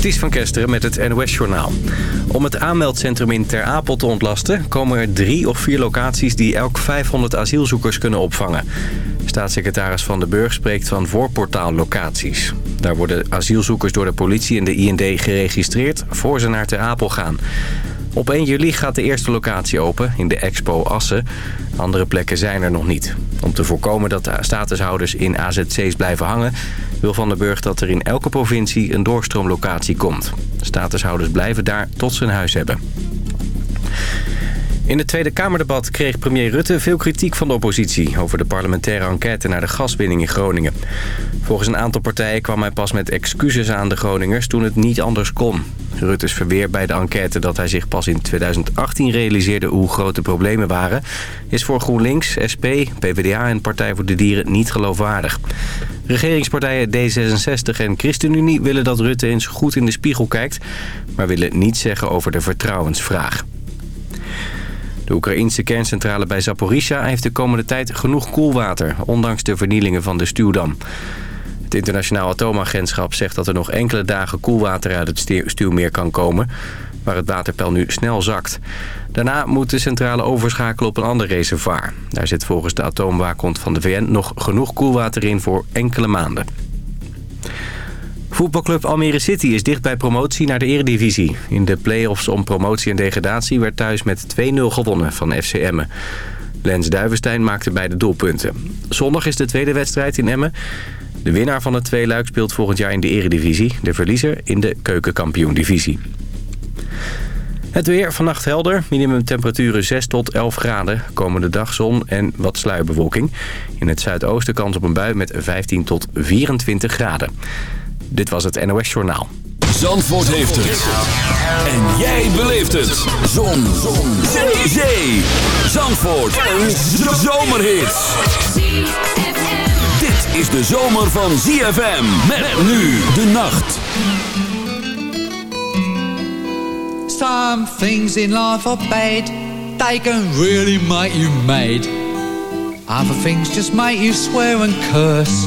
Ties van Kesteren met het NOS-journaal. Om het aanmeldcentrum in Ter Apel te ontlasten... komen er drie of vier locaties die elk 500 asielzoekers kunnen opvangen. Staatssecretaris Van den Burg spreekt van voorportaallocaties. Daar worden asielzoekers door de politie en de IND geregistreerd... voor ze naar Ter Apel gaan. Op 1 juli gaat de eerste locatie open, in de Expo Assen. Andere plekken zijn er nog niet. Om te voorkomen dat de statushouders in AZC's blijven hangen... wil Van den Burg dat er in elke provincie een doorstroomlocatie komt. Statushouders blijven daar tot ze een huis hebben. In het Tweede Kamerdebat kreeg premier Rutte veel kritiek van de oppositie... over de parlementaire enquête naar de gaswinning in Groningen. Volgens een aantal partijen kwam hij pas met excuses aan de Groningers toen het niet anders kon. Rutte's verweer bij de enquête dat hij zich pas in 2018 realiseerde hoe groot de problemen waren... is voor GroenLinks, SP, PvdA en Partij voor de Dieren niet geloofwaardig. Regeringspartijen D66 en ChristenUnie willen dat Rutte eens goed in de spiegel kijkt... maar willen niets zeggen over de vertrouwensvraag. De Oekraïnse kerncentrale bij Zaporizhia heeft de komende tijd genoeg koelwater... ondanks de vernielingen van de stuwdam. Het internationaal atoomagentschap zegt dat er nog enkele dagen koelwater uit het stuwmeer kan komen... waar het waterpeil nu snel zakt. Daarna moet de centrale overschakelen op een ander reservoir. Daar zit volgens de atoomwaakhond van de VN nog genoeg koelwater in voor enkele maanden. Voetbalclub Almere City is dicht bij promotie naar de eredivisie. In de play-offs om promotie en degradatie werd thuis met 2-0 gewonnen van FC Emmen. Lens Duivenstein maakte beide doelpunten. Zondag is de tweede wedstrijd in Emmen. De winnaar van het tweeluik speelt volgend jaar in de eredivisie. De verliezer in de keukenkampioen-divisie. Het weer vannacht helder. Minimumtemperaturen 6 tot 11 graden. Komende dag zon en wat sluierbewolking. In het zuidoosten kans op een bui met 15 tot 24 graden. Dit was het NOS Journaal. Zandvoort heeft het. En jij beleeft het. Zon. zon. Zee. Zee. Zandvoort. Een zomerhit. Dit is de zomer van ZFM. Met nu de nacht. Some things in life are bad. They can really make you mad. Other things just make you swear and curse.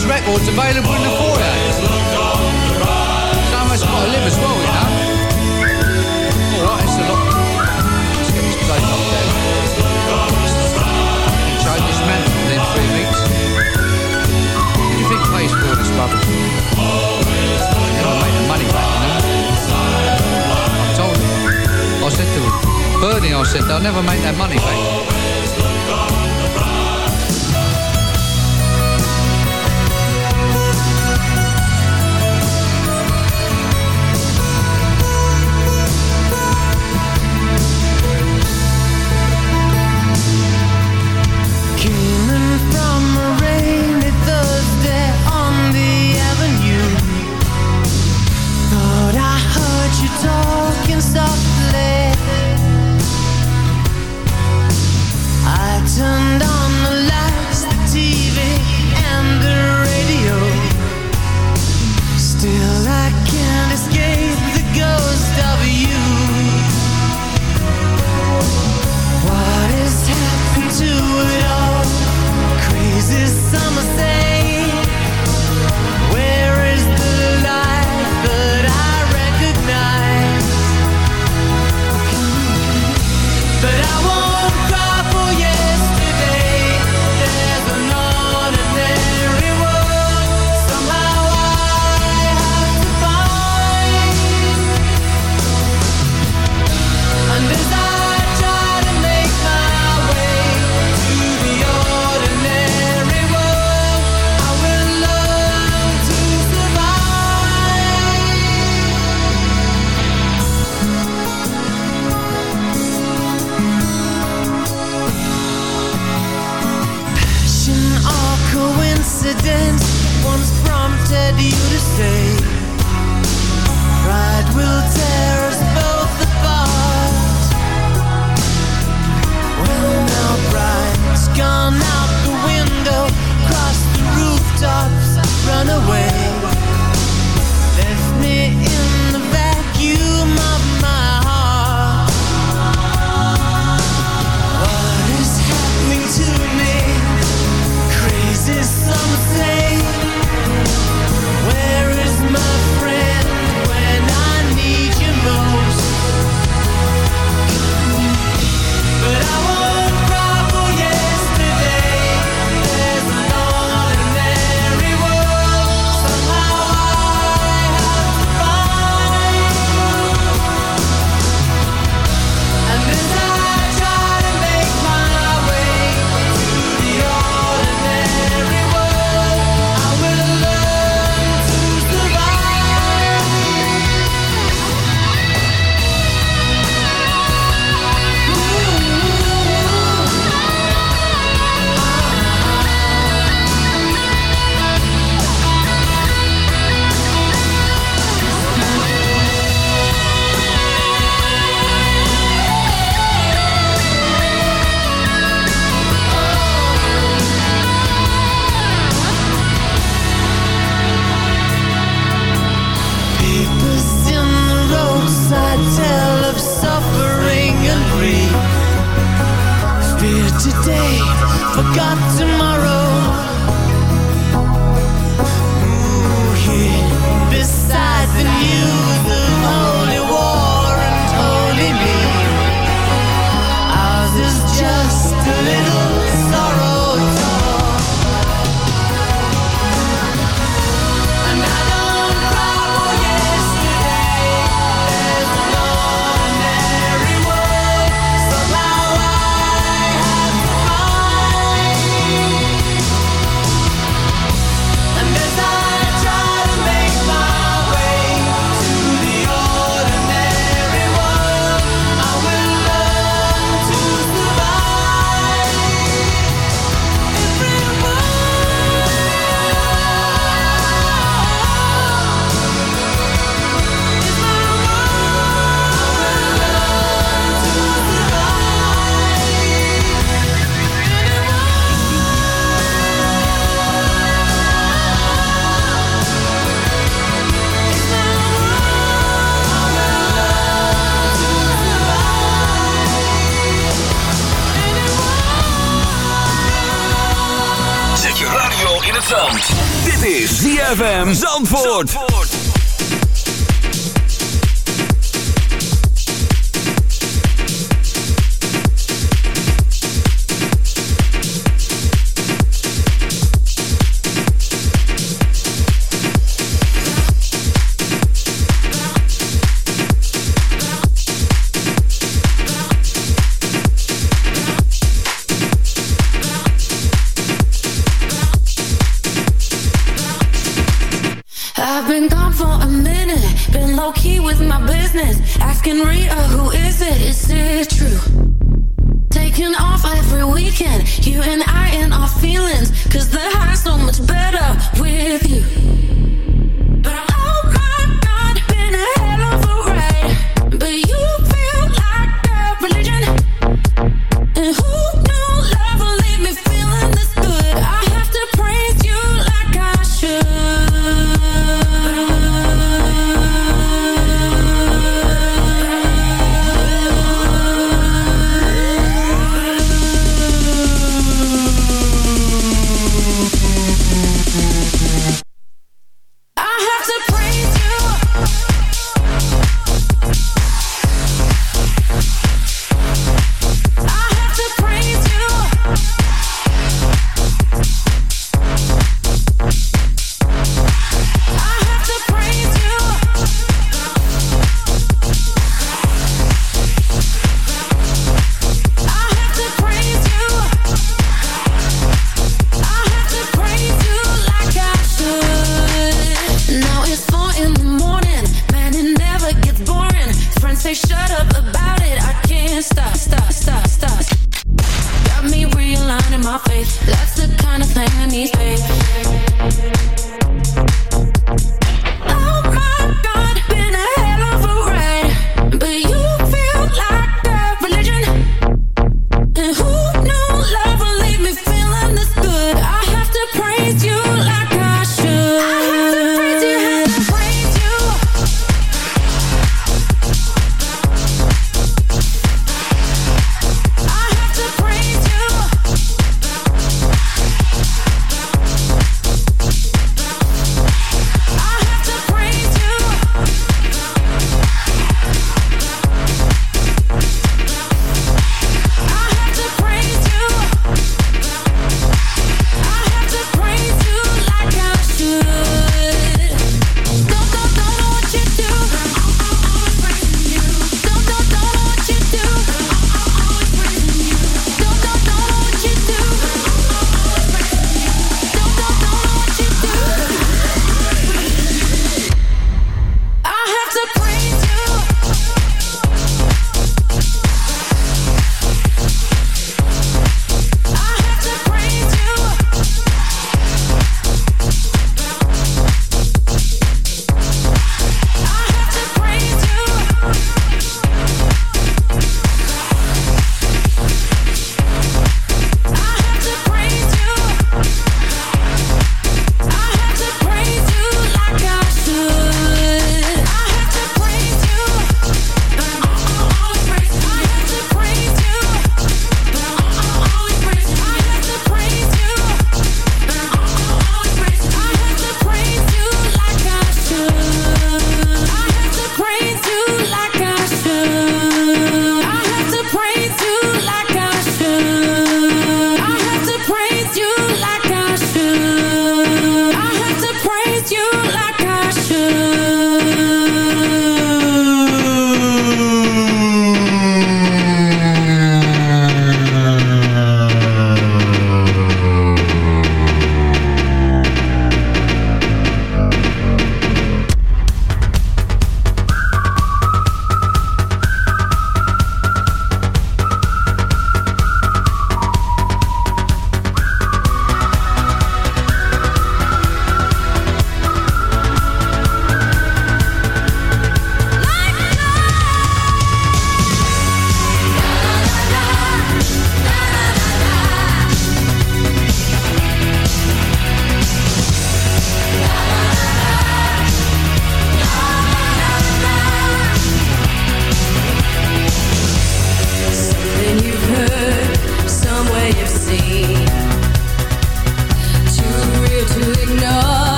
Christmas records available in the foyer. So much got to live as well, you know. All right, it's a lot. Let's get this plate up there. Change this man within three weeks. What do you think pays for this rubbish? Never made the money back, you know. I told him. I said to him, Bernie, I said, they'll never make that money back.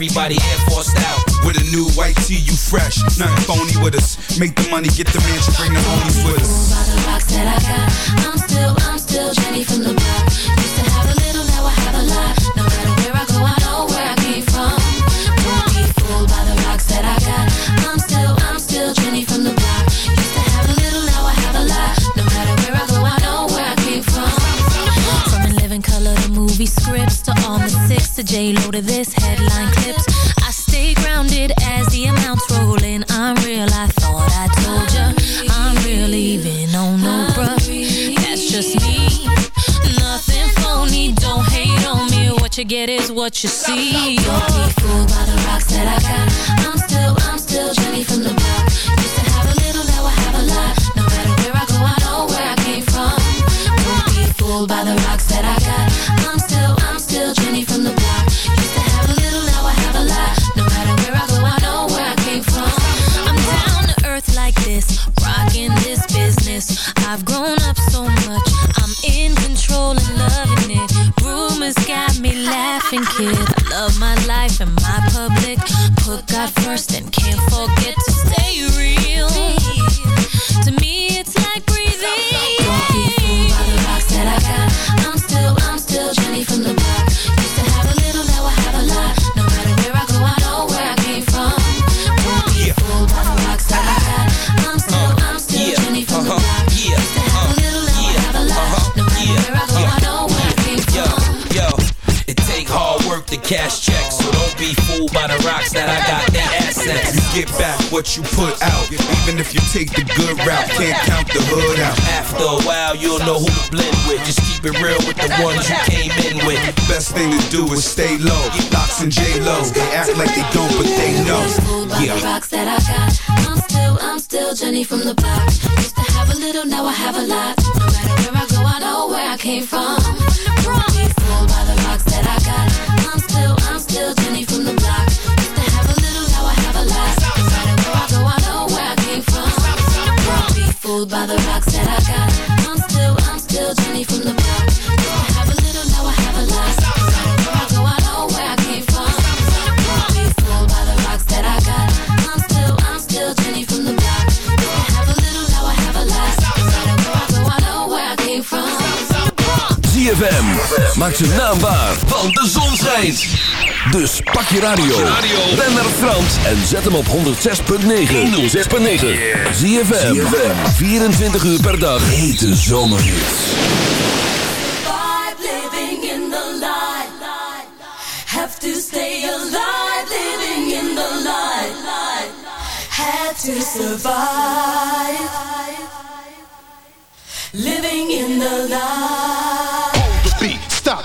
everybody Air Force out. With a new white tee, you fresh. Nothing phony with us. Make the money, get the from the back maakt zijn naam waar. Want de zon schijnt. Dus pak je radio. Ben naar Frans en zet hem op 106.9. 106.9. Zie je 24 uur per dag. Hete zomerhit. living in the light. Have to stay alive. Living in the light. Had to survive. Living in the light.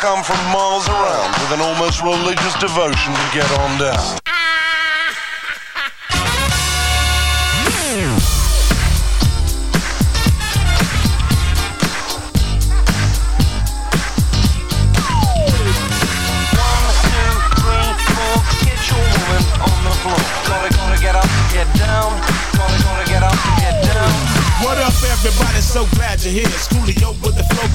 Come from miles around with an almost religious devotion to get on down. What up, everybody? So glad you're here. Flow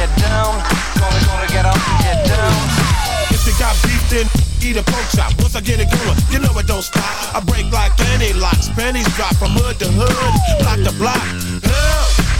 get down. Gonna, gonna get up, get down. If you got beef, then eat a pork chop. Once I get it going, you know it don't stop. I break like any locks. Pennies drop from hood to hood, block to block. Help!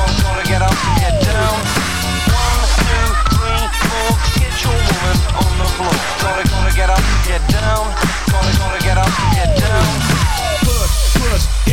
Gonna, gonna get up, get down. One, two, three, four. Get your woman on the floor. Gonna, gonna get up, get down. Gonna, gonna get up, get down. Push, push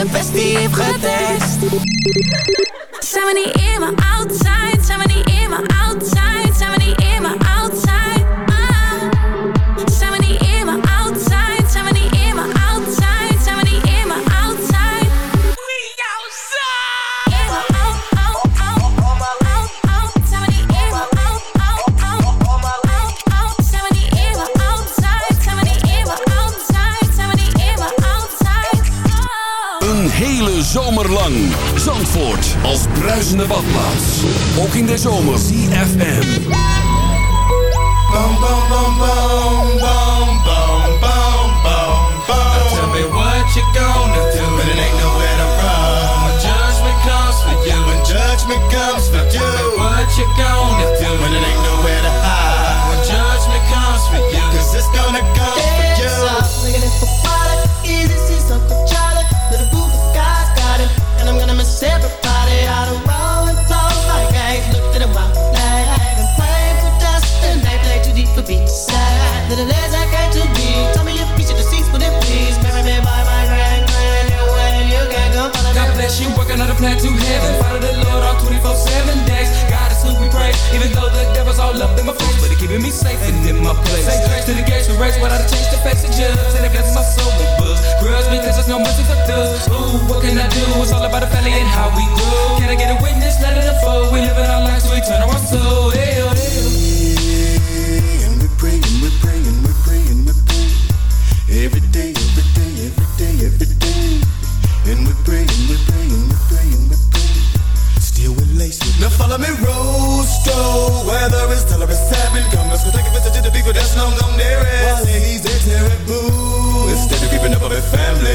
Je bestie getest Zijn we niet in mijn outside? Als bruisende badplaats. Ook in de zomer. CFM. Bum, bum, bum, bum, bum, bum, bum, bum, bum. Tell me what you gonna do But it ain't nowhere to run. When judgment comes for you When judgment comes for you. What you gonna up in my face, but he keeping me safe and in my place. Say grace to the gates we race without a change to face the judge. And it blesses my soul with books. Grudge because there's no mercy for thugs. Ooh, what can I do? It's all about the family and how we grow. Can I get a witness? Let it unfold. We living our lives, we turn our soul. Hey, oh, oh. And we're praying, we're praying, we're praying, we're praying. Every day, every day, every day, every day. And we're praying, we're praying, we're praying, we're praying. Still with lace. Now follow me.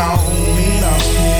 on. Lean on.